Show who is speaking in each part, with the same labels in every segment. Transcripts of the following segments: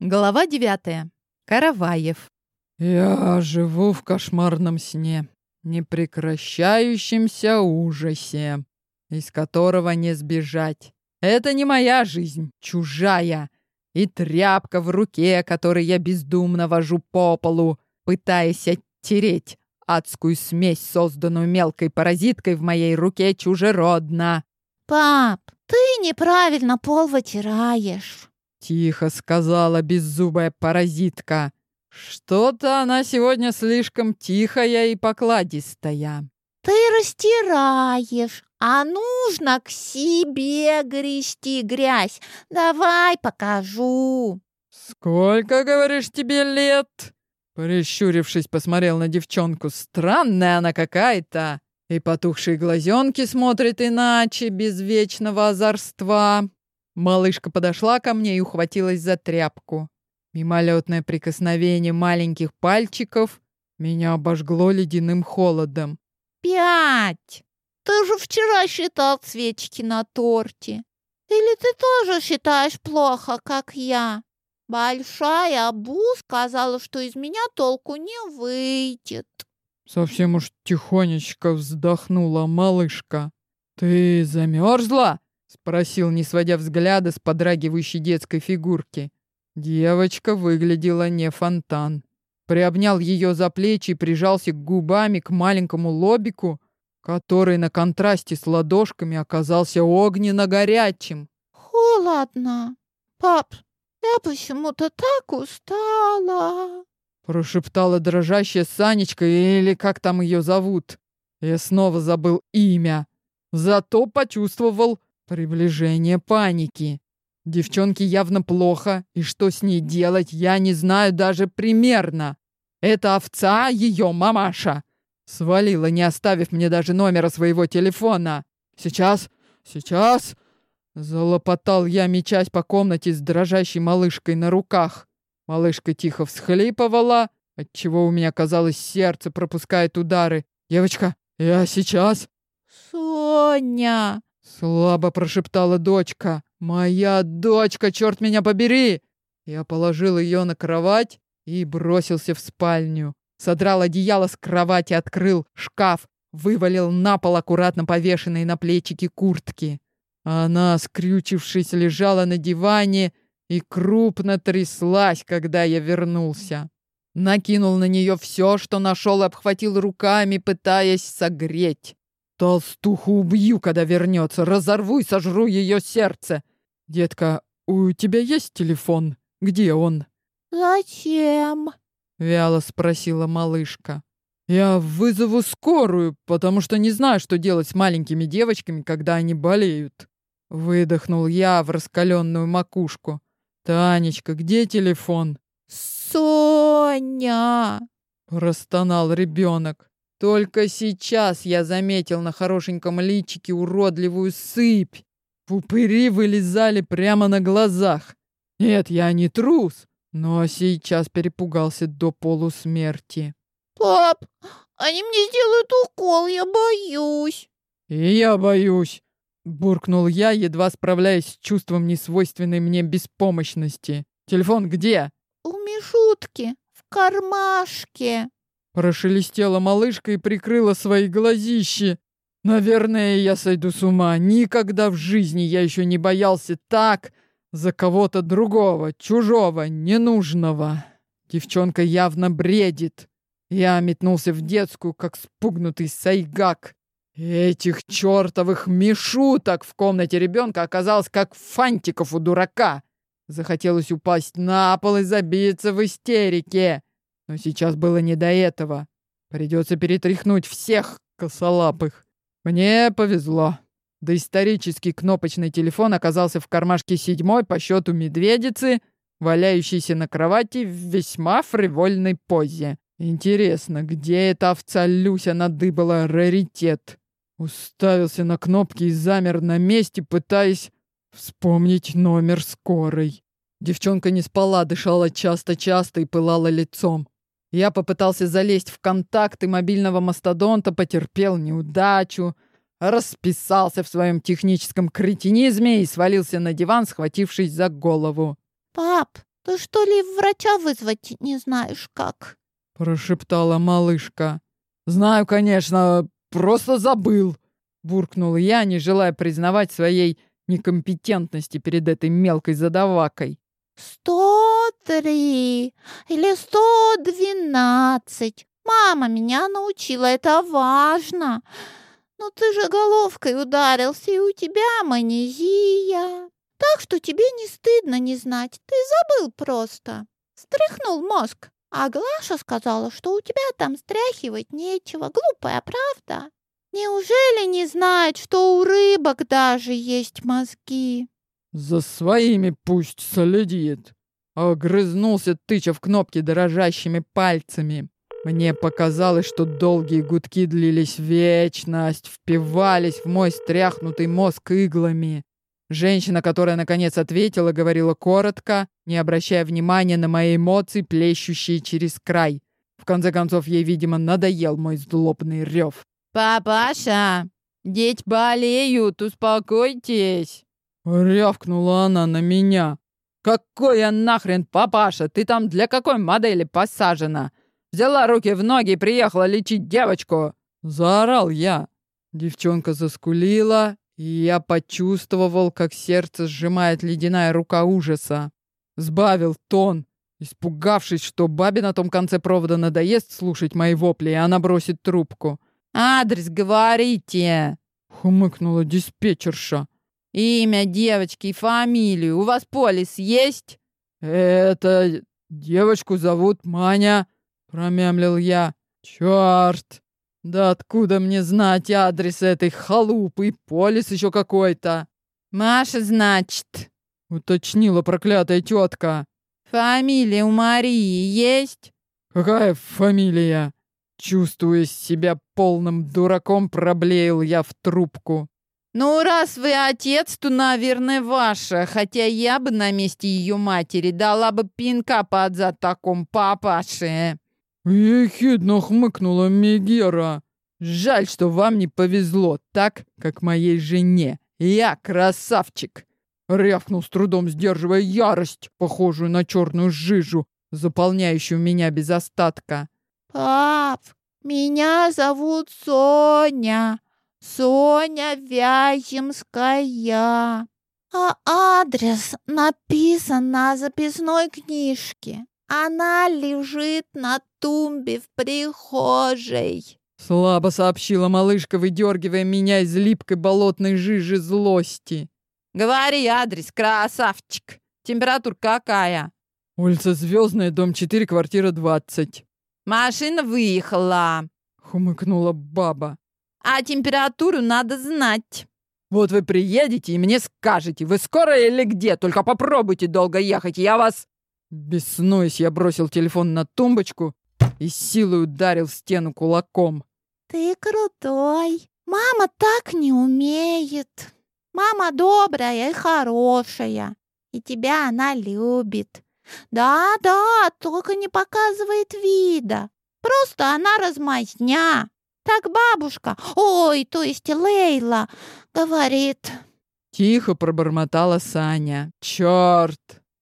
Speaker 1: Глава девятая. Караваев.
Speaker 2: Я живу в кошмарном сне, непрекращающемся ужасе, из которого не сбежать. Это не моя жизнь, чужая. И тряпка в руке, которой я бездумно вожу по полу, пытаясь оттереть адскую смесь, созданную мелкой паразиткой в моей руке, чужеродна.
Speaker 3: «Пап, ты неправильно пол вытираешь».
Speaker 2: Тихо сказала беззубая паразитка. Что-то она сегодня слишком тихая и покладистая.
Speaker 3: Ты растираешь, а нужно к себе грести грязь. Давай покажу.
Speaker 2: Сколько, говоришь, тебе лет? Прищурившись, посмотрел на девчонку. Странная она какая-то. И потухшие глазенки смотрят иначе, без вечного озорства. Малышка подошла ко мне и ухватилась за тряпку. Мимолетное прикосновение маленьких пальчиков меня обожгло ледяным холодом.
Speaker 3: «Пять! Ты же вчера считал свечки на торте. Или ты тоже считаешь плохо, как я? Большая Абу сказала, что из меня толку не выйдет».
Speaker 2: Совсем уж тихонечко вздохнула малышка. «Ты замерзла?» — спросил, не сводя взгляда с подрагивающей детской фигурки. Девочка выглядела не фонтан. Приобнял ее за плечи и прижался губами к маленькому лобику, который на контрасте с ладошками оказался огненно-горячим.
Speaker 3: «Холодно. Пап, я почему-то так устала!»
Speaker 2: Прошептала дрожащая Санечка, или как там ее зовут. Я снова забыл имя. Зато почувствовал Приближение паники. Девчонке явно плохо, и что с ней делать, я не знаю даже примерно. Это овца ее мамаша. Свалила, не оставив мне даже номера своего телефона. Сейчас, сейчас... Залопотал я, мечась по комнате с дрожащей малышкой на руках. Малышка тихо всхлипывала, отчего у меня, казалось, сердце пропускает удары. «Девочка, я сейчас...»
Speaker 3: «Соня!»
Speaker 2: Слабо прошептала дочка. «Моя дочка, черт меня побери!» Я положил ее на кровать и бросился в спальню. Содрал одеяло с кровати, открыл шкаф, вывалил на пол аккуратно повешенные на плечики куртки. Она, скрючившись, лежала на диване и крупно тряслась, когда я вернулся. Накинул на нее все, что нашел, обхватил руками, пытаясь согреть. Толстуху убью, когда вернется. Разорву и сожру ее сердце. Детка, у тебя есть телефон? Где он?
Speaker 3: Зачем?
Speaker 2: Вяло спросила малышка. Я вызову скорую, потому что не знаю, что делать с маленькими девочками, когда они болеют. Выдохнул я в раскаленную макушку. Танечка, где телефон?
Speaker 3: Соня!
Speaker 2: Простонал ребенок. Только сейчас я заметил на хорошеньком личике уродливую сыпь. Пупыри вылезали прямо на глазах. Нет, я не трус, но сейчас перепугался до полусмерти.
Speaker 3: Пап, они мне сделают укол, я боюсь.
Speaker 2: И я боюсь, буркнул я, едва справляясь с чувством несвойственной мне беспомощности. Телефон где?
Speaker 3: У Мишутки, в кармашке.
Speaker 2: Прошелестела малышка и прикрыла свои глазищи. Наверное, я сойду с ума. Никогда в жизни я еще не боялся так за кого-то другого, чужого, ненужного. Девчонка явно бредит. Я метнулся в детскую, как спугнутый сайгак. Этих чертовых мешуток в комнате ребенка оказалось как фантиков у дурака. Захотелось упасть на пол и забиться в истерике. Но сейчас было не до этого. Придется перетряхнуть всех косолапых. Мне повезло. Доисторический кнопочный телефон оказался в кармашке седьмой по счету медведицы, валяющейся на кровати в весьма фривольной позе. Интересно, где эта овца Люся надыбала раритет? Уставился на кнопки и замер на месте, пытаясь вспомнить номер скорой. Девчонка не спала, дышала часто-часто и пылала лицом. Я попытался залезть в контакты мобильного мастодонта, потерпел неудачу, расписался в своем техническом кретинизме и свалился на диван, схватившись за голову.
Speaker 3: «Пап, Ты что ли врача вызвать не знаешь как?
Speaker 2: Прошептала малышка. Знаю, конечно, просто забыл. Буркнул я, не желая признавать своей некомпетентности перед этой мелкой задавакой.
Speaker 3: «Сто три или сто двенадцать. Мама меня научила, это важно. Но ты же головкой ударился, и у тебя манезия. Так что тебе не стыдно не знать, ты забыл просто. Стряхнул мозг. А Глаша сказала, что у тебя там стряхивать нечего. Глупая правда. Неужели не знает, что у рыбок даже есть мозги?
Speaker 2: За своими пусть следит. Огрызнулся, тыча в кнопки дрожащими пальцами. Мне показалось, что долгие гудки длились вечность, впивались в мой стряхнутый мозг иглами. Женщина, которая наконец ответила, говорила коротко, не обращая внимания на мои эмоции, плещущие через край. В конце концов, ей, видимо, надоел мой злобный рев. «Папаша, дети болеют, успокойтесь!» Рявкнула она на меня. «Какой я нахрен папаша? Ты там для какой модели посажена? Взяла руки в ноги и приехала лечить девочку!» Заорал я. Девчонка заскулила, и я почувствовал, как сердце сжимает ледяная рука ужаса. Сбавил тон, испугавшись, что бабе на том конце провода надоест слушать мои вопли, и она бросит трубку. «Адрес говорите!» — хмыкнула диспетчерша. Имя девочки и фамилию. У вас полис есть? Это девочку зовут Маня, промямлил я. Черт! Да откуда мне знать адрес этой халупы и полис еще какой-то? Маша, значит, уточнила проклятая тетка. Фамилия у Марии есть? Какая фамилия? Чувствуя себя полным дураком, проблеял я в трубку. «Ну, раз вы отец, то, наверное, ваша, хотя я бы на месте ее матери дала бы пинка под зад таком папаше». Ехидно хмыкнула Мегера. «Жаль, что вам не повезло так, как моей жене. Я красавчик!» Рявкнул с трудом, сдерживая ярость, похожую на черную жижу, заполняющую меня без остатка.
Speaker 3: «Пап, меня зовут Соня!» Соня Вяземская. А адрес написан на записной книжке. Она лежит на тумбе в прихожей.
Speaker 2: Слабо сообщила малышка, выдергивая меня из липкой болотной жижи злости. Говори адрес, красавчик. Температура какая? Улица Звездная, дом 4, квартира 20. Машина выехала, хмыкнула баба. А температуру надо знать. Вот вы приедете и мне скажете, вы скоро или где? Только попробуйте долго ехать, я вас... Беснуясь, я бросил телефон на тумбочку и силой ударил в стену кулаком.
Speaker 3: Ты крутой. Мама так не умеет. Мама добрая и хорошая. И тебя она любит. Да-да, только не показывает вида. Просто она размазня. Так бабушка, ой, то есть Лейла, говорит.
Speaker 2: Тихо пробормотала Саня. Черт!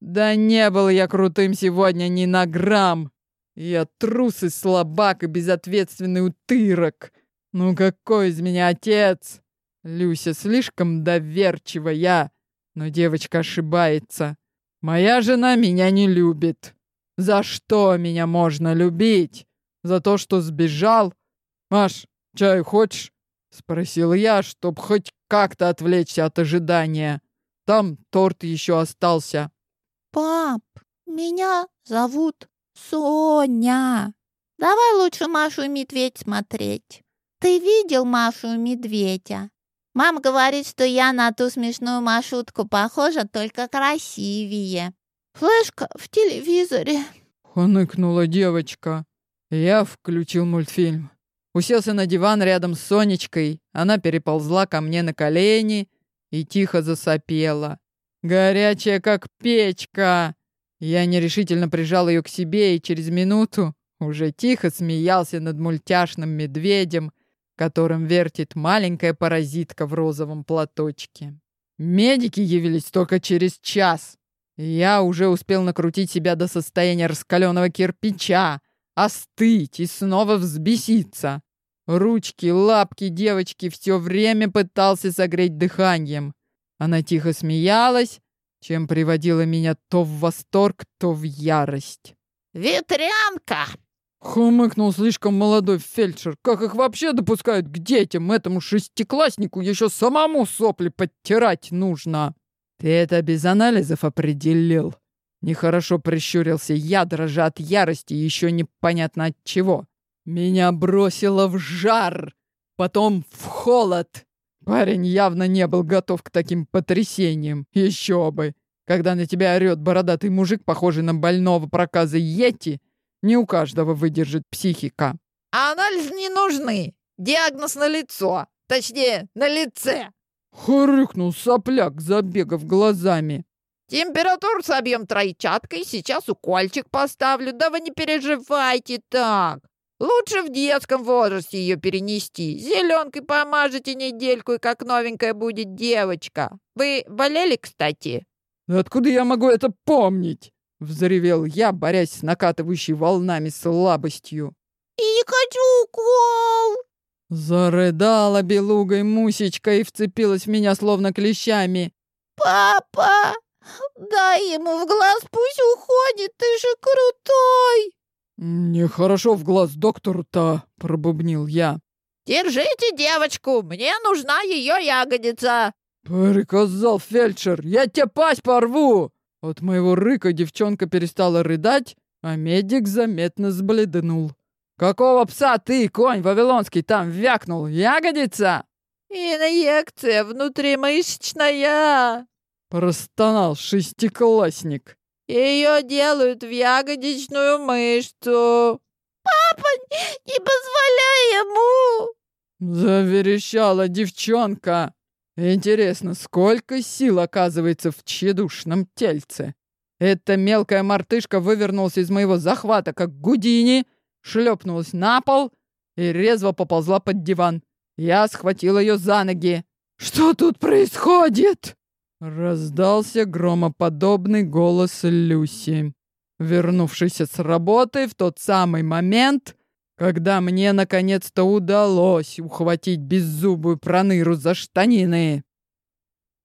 Speaker 2: Да не был я крутым сегодня ни на грамм. Я трус и слабак и безответственный утырок. Ну какой из меня отец? Люся слишком доверчивая, но девочка ошибается. Моя жена меня не любит. За что меня можно любить? За то, что сбежал «Маш, чай хочешь?» — спросил я, чтоб хоть как-то отвлечься от ожидания. Там торт еще остался.
Speaker 3: «Пап, меня зовут Соня. Давай лучше Машу и Медведь смотреть. Ты видел Машу и Медведя? Мама говорит, что я на ту смешную маршрутку похожа, только красивее. Флешка в телевизоре», —
Speaker 2: хныкнула девочка. Я включил мультфильм. Уселся на диван рядом с Сонечкой. Она переползла ко мне на колени и тихо засопела. Горячая, как печка. Я нерешительно прижал ее к себе и через минуту уже тихо смеялся над мультяшным медведем, которым вертит маленькая паразитка в розовом платочке. Медики явились только через час. Я уже успел накрутить себя до состояния раскаленного кирпича, остыть и снова взбеситься. Ручки, лапки девочки все время пытался согреть дыханием. Она тихо смеялась, чем приводила меня то в восторг, то в ярость.
Speaker 3: «Ветрянка!»
Speaker 2: Хмыкнул слишком молодой фельдшер. Как их вообще допускают к детям? Этому шестикласснику еще самому сопли подтирать нужно. Ты это без анализов определил. Нехорошо прищурился я, дрожа от ярости, еще непонятно от чего. Меня бросило в жар, потом в холод. Парень явно не был готов к таким потрясениям. Еще бы. Когда на тебя орет бородатый мужик, похожий на больного проказа Йети, не у каждого выдержит психика.
Speaker 3: Анализы не нужны. Диагноз на лицо. Точнее, на лице.
Speaker 2: Хрюкнул сопляк, забегав глазами.
Speaker 3: Температуру собьем тройчаткой, сейчас укольчик поставлю. Да вы не переживайте так. Лучше в детском возрасте ее перенести. Зеленкой помажете недельку, и как новенькая будет девочка. Вы болели, кстати?
Speaker 2: Откуда я могу это помнить? Взревел я, борясь с накатывающей волнами слабостью.
Speaker 3: И не хочу укол!
Speaker 2: Зарыдала белугой Мусечка и вцепилась в меня словно клещами.
Speaker 3: Папа, дай ему в глаз, пусть уходит, ты же крутой!
Speaker 2: Нехорошо в глаз доктору-то, пробубнил я.
Speaker 3: Держите девочку, мне нужна ее ягодица.
Speaker 2: Приказал фельдшер, я тебе пасть порву. От моего рыка девчонка перестала рыдать, а медик заметно сбледнул. «Какого пса ты, конь вавилонский, там вякнул? Ягодица?»
Speaker 3: «Инъекция внутримышечная!»
Speaker 2: Простонал шестиклассник.
Speaker 3: Ее делают в ягодичную мышцу. «Папа, не позволяй ему!»
Speaker 2: Заверещала девчонка. Интересно, сколько сил оказывается в тщедушном тельце? Эта мелкая мартышка вывернулась из моего захвата, как Гудини, шлепнулась на пол и резво поползла под диван. Я схватил ее за ноги. «Что тут происходит?» Раздался громоподобный голос Люси, вернувшийся с работы в тот самый момент, когда мне наконец-то удалось ухватить беззубую проныру за штанины.